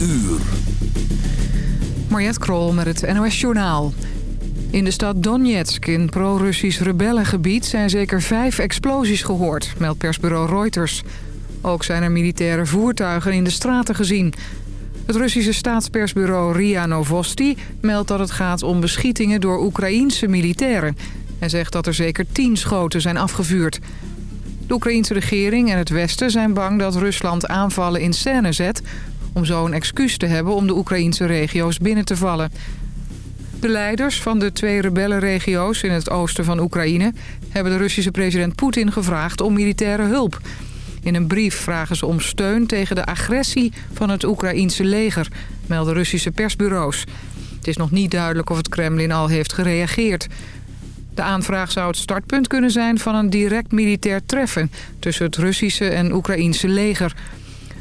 uur. Mariette Krol met het NOS Journaal. In de stad Donetsk, in pro-Russisch rebellengebied... zijn zeker vijf explosies gehoord, meldt persbureau Reuters. Ook zijn er militaire voertuigen in de straten gezien. Het Russische staatspersbureau RIA Novosti meldt dat het gaat om beschietingen door Oekraïense militairen... en zegt dat er zeker tien schoten zijn afgevuurd. De Oekraïense regering en het Westen zijn bang dat Rusland aanvallen in scène zet... om zo een excuus te hebben om de Oekraïense regio's binnen te vallen. De leiders van de twee rebellenregio's in het oosten van Oekraïne... hebben de Russische president Poetin gevraagd om militaire hulp. In een brief vragen ze om steun tegen de agressie van het Oekraïense leger... melden Russische persbureaus. Het is nog niet duidelijk of het Kremlin al heeft gereageerd... De aanvraag zou het startpunt kunnen zijn van een direct militair treffen... tussen het Russische en Oekraïense leger.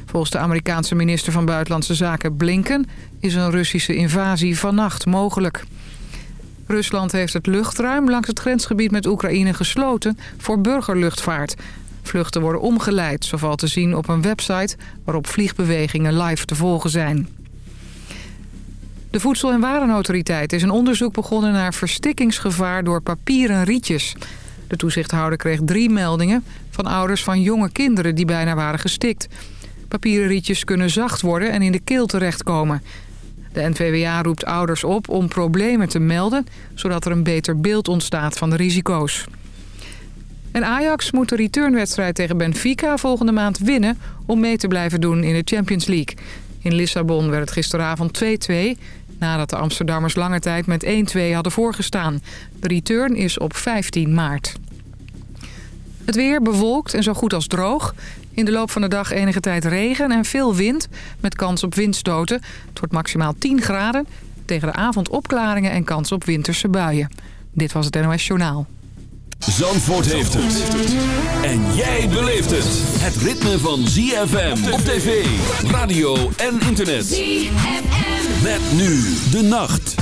Volgens de Amerikaanse minister van Buitenlandse Zaken Blinken... is een Russische invasie vannacht mogelijk. Rusland heeft het luchtruim langs het grensgebied met Oekraïne gesloten... voor burgerluchtvaart. Vluchten worden omgeleid, zo valt te zien op een website... waarop vliegbewegingen live te volgen zijn. De Voedsel- en Warenautoriteit is een onderzoek begonnen naar verstikkingsgevaar door papieren rietjes. De toezichthouder kreeg drie meldingen van ouders van jonge kinderen die bijna waren gestikt. Papieren rietjes kunnen zacht worden en in de keel terechtkomen. De NVWA roept ouders op om problemen te melden... zodat er een beter beeld ontstaat van de risico's. En Ajax moet de returnwedstrijd tegen Benfica volgende maand winnen... om mee te blijven doen in de Champions League. In Lissabon werd het gisteravond 2-2 nadat de Amsterdammers lange tijd met 1-2 hadden voorgestaan. De return is op 15 maart. Het weer bewolkt en zo goed als droog. In de loop van de dag enige tijd regen en veel wind met kans op windstoten. Het wordt maximaal 10 graden. Tegen de avond opklaringen en kans op winterse buien. Dit was het NOS Journaal. Zandvoort heeft het. En jij beleeft het. Het ritme van ZFM op tv, radio en internet. ZFM. Met nu de nacht.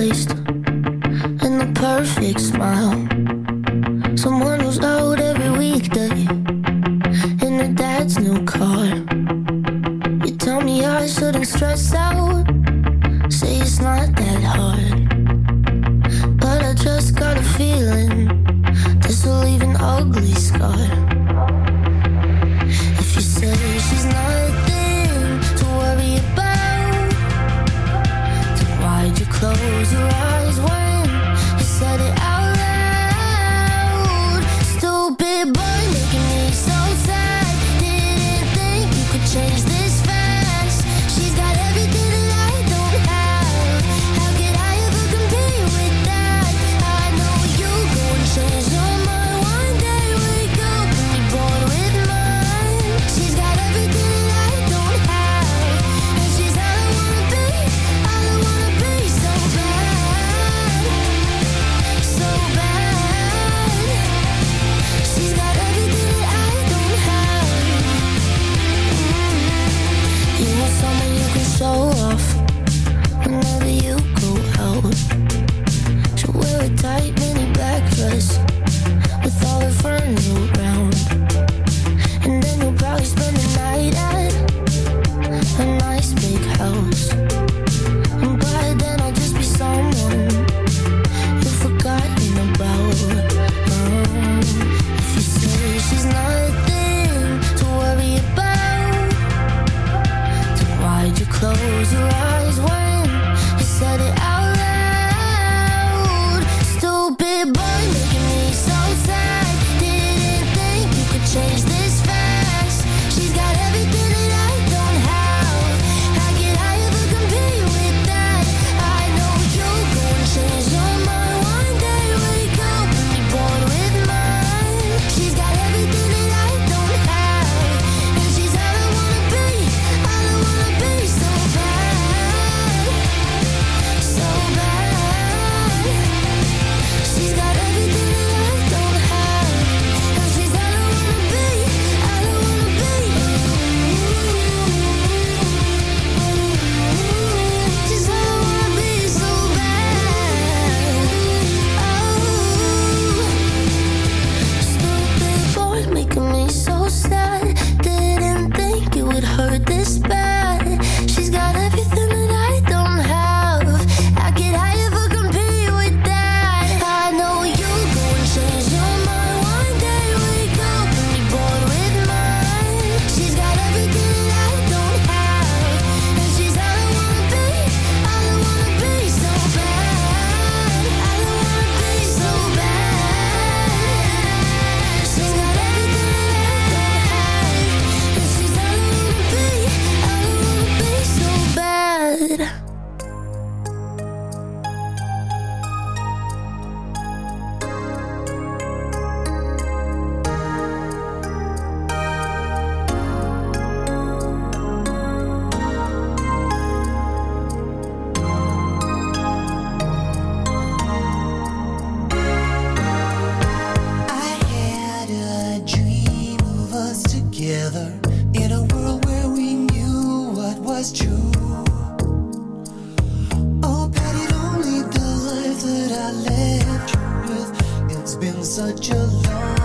Change such a long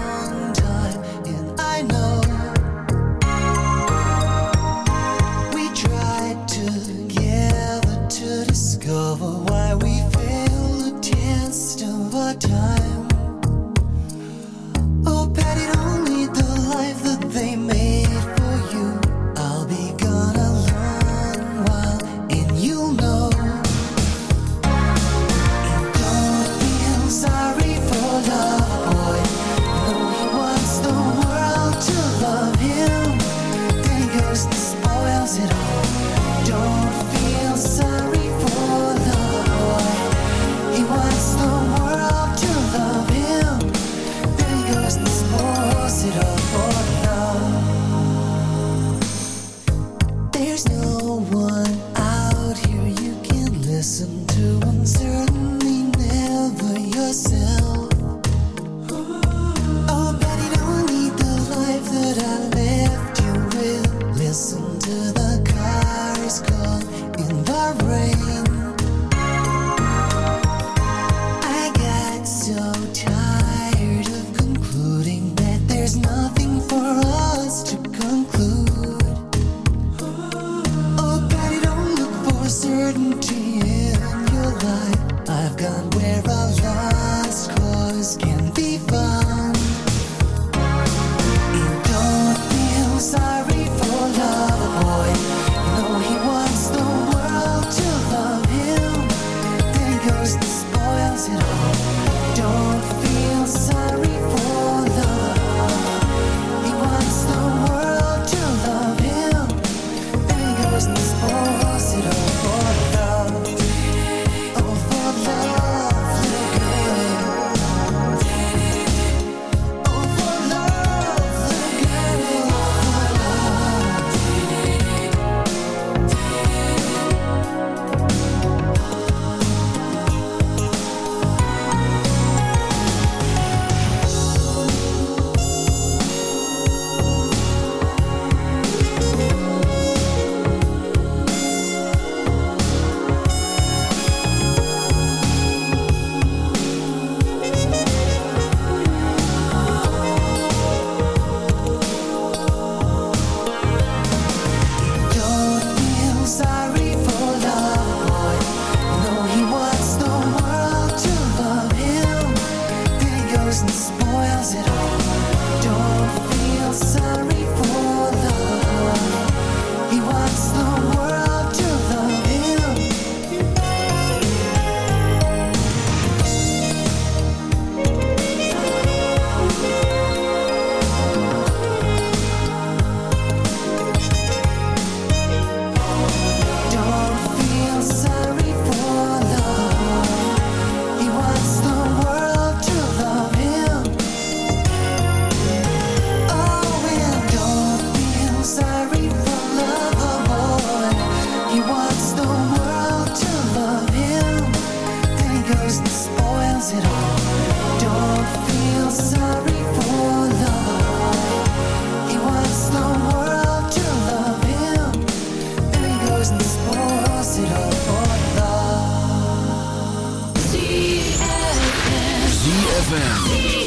ZFM.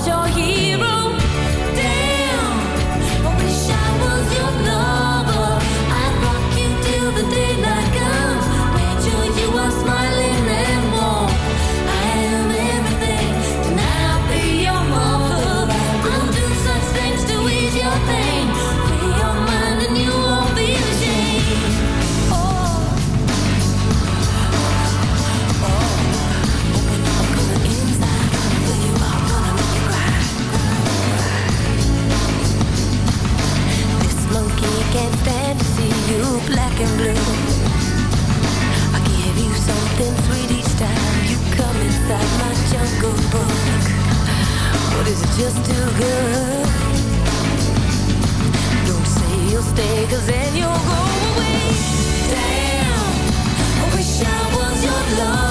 就 just too good. Don't say you'll then you'll go away. Damn, I wish I was your love.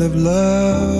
of love.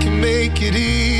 can make it easy.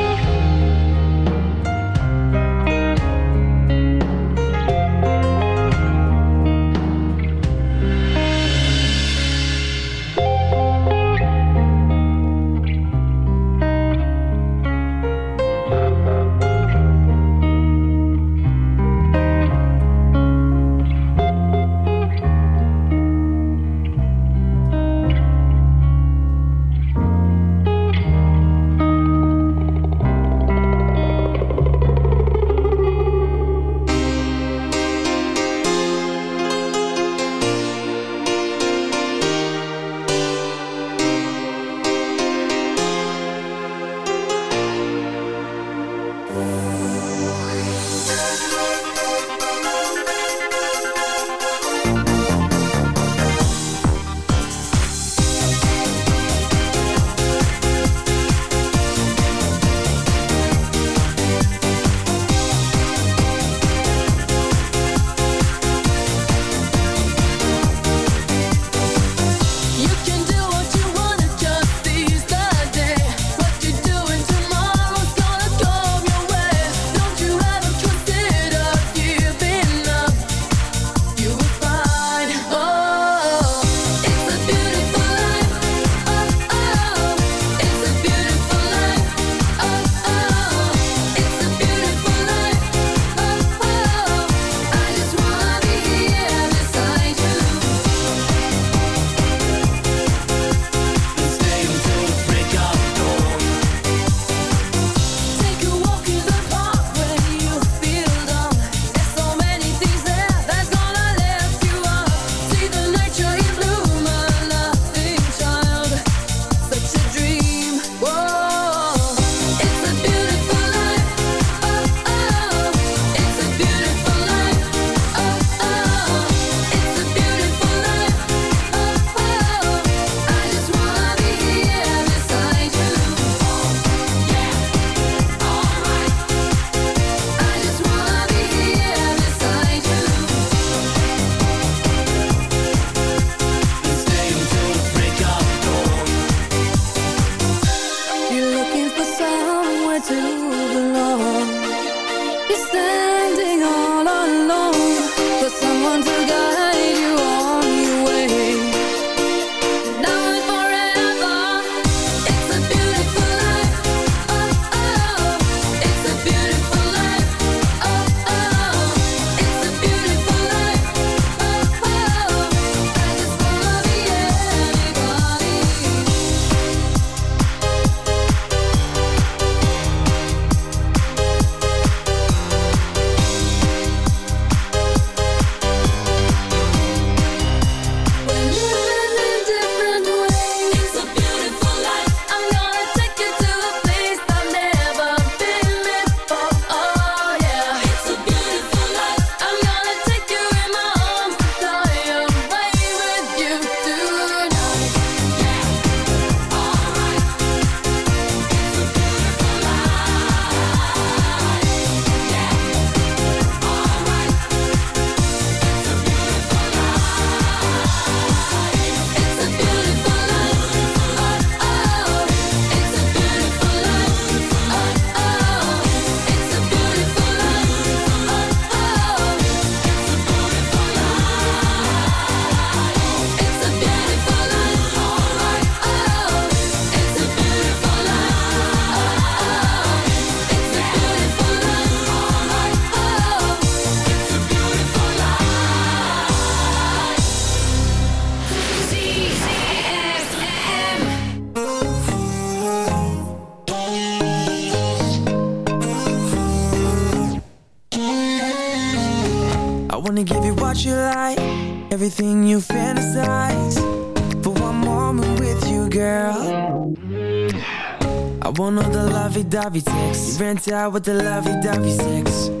Lovey-dovey rent out with the lovey-dovey sex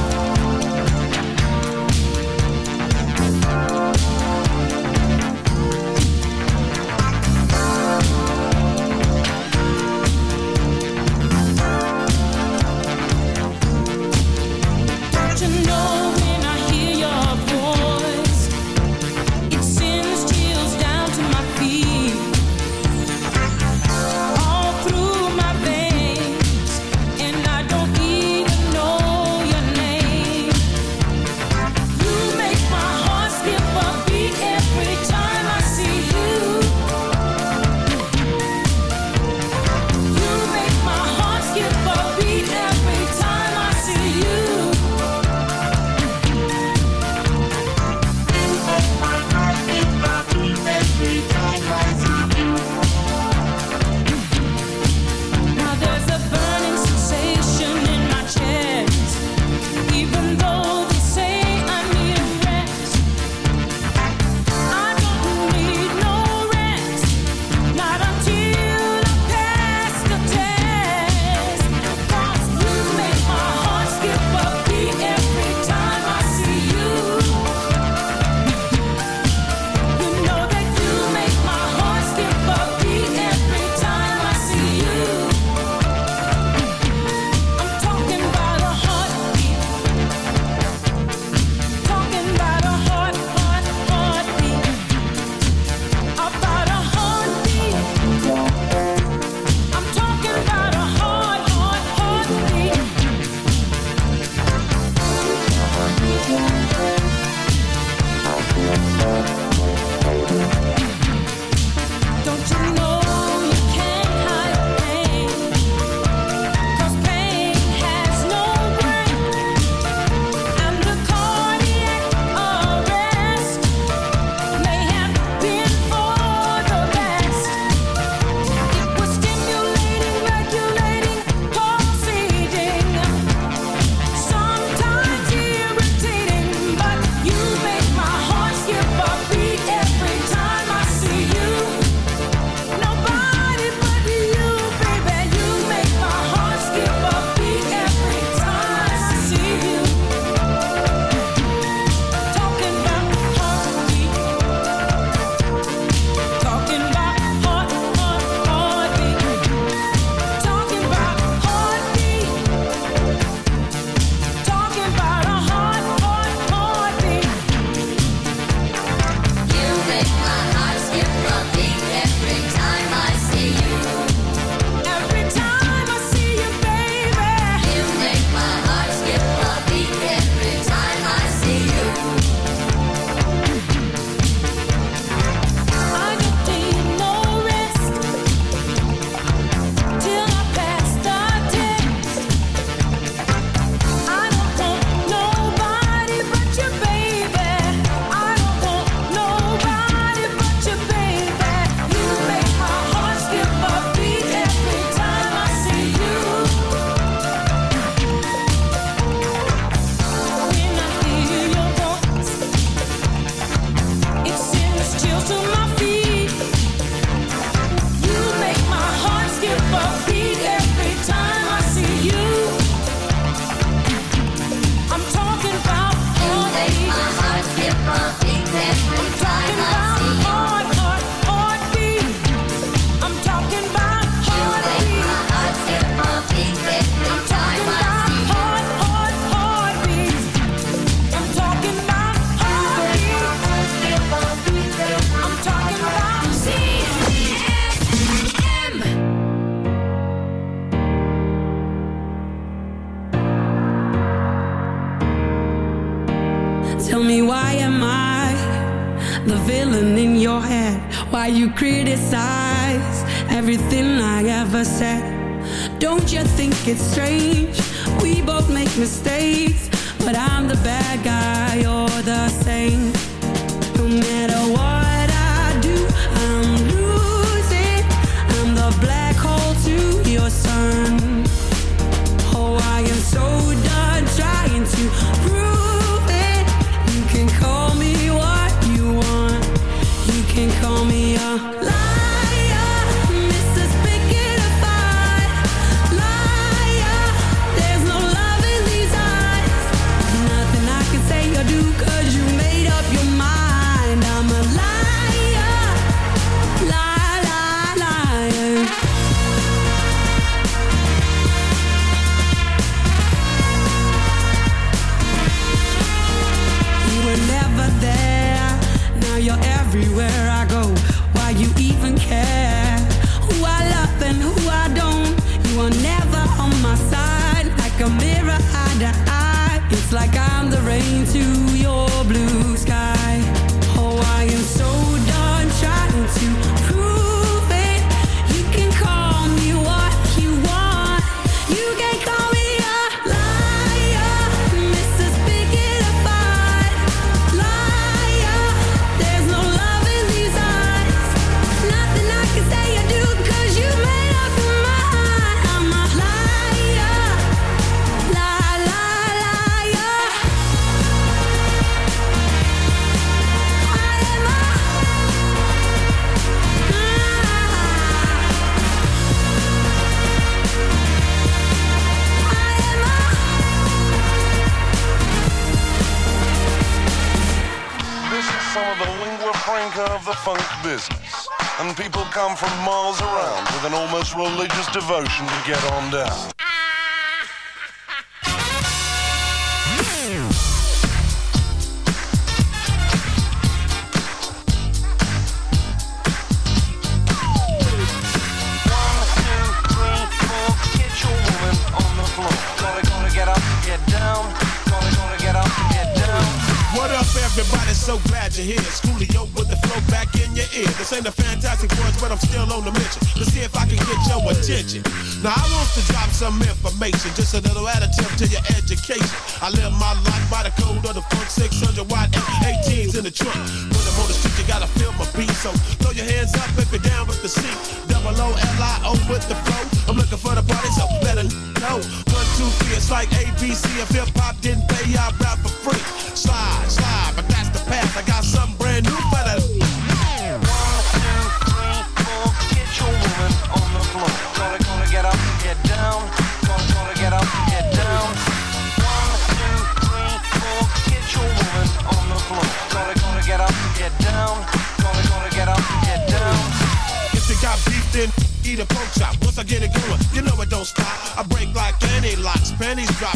To get on down. Little additive to your education. I live my life by the code of the funk 600 watt F18s in the trunk. When I'm on the street, you gotta feel my beat. So throw your hands up if you're down with the seat. Double O L I O with the flow. I'm looking for the party, so it know. One, two, three, it's like ABC. If hip hop didn't pay, I rap for free. Slide,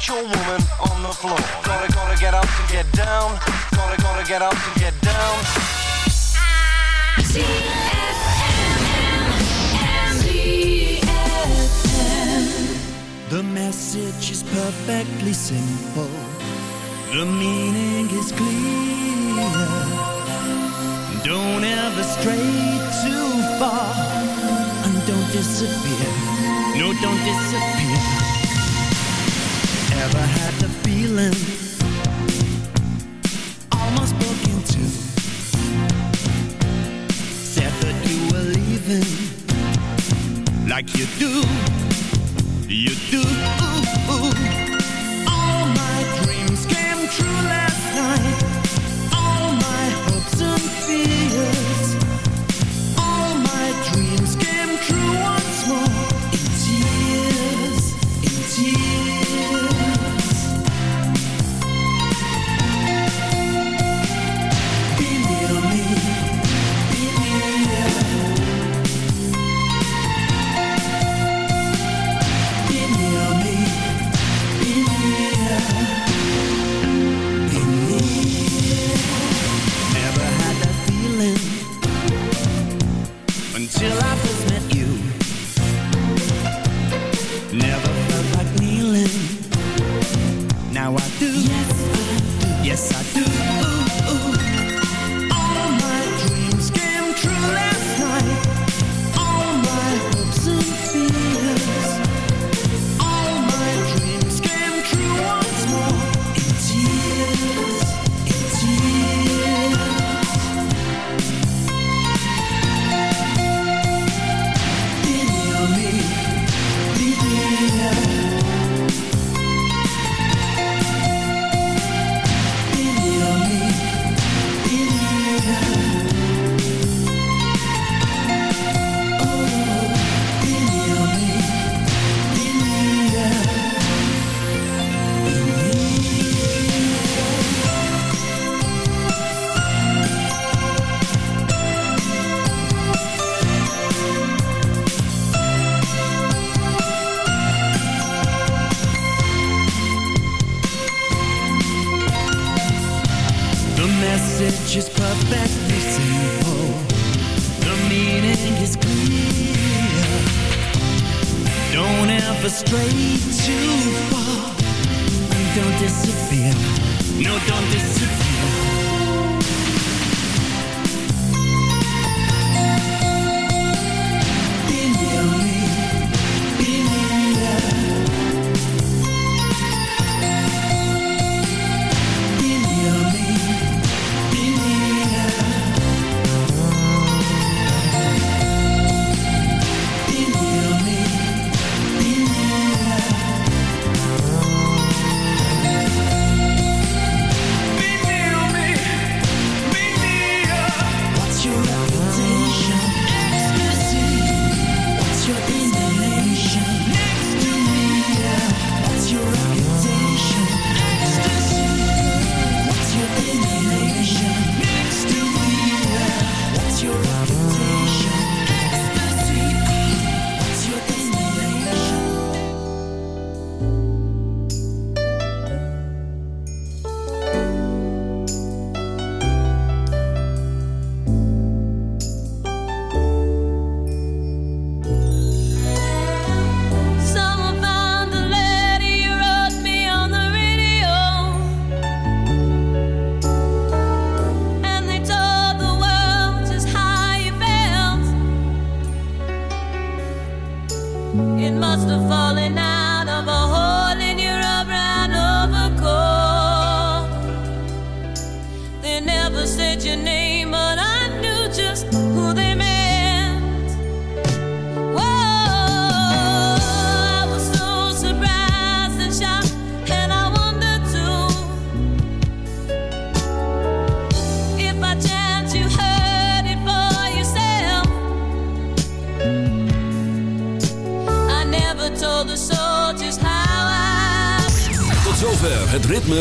get your woman on the floor. Gotta, gotta get up and get down. Gotta, gotta get up and get down. The message is perfectly simple. The meaning is clear. Don't ever stray too far and don't disappear. No, don't disappear. Never had the feeling. Almost broke in two Said that you were leaving. Like you do. You do. All my dreams came true.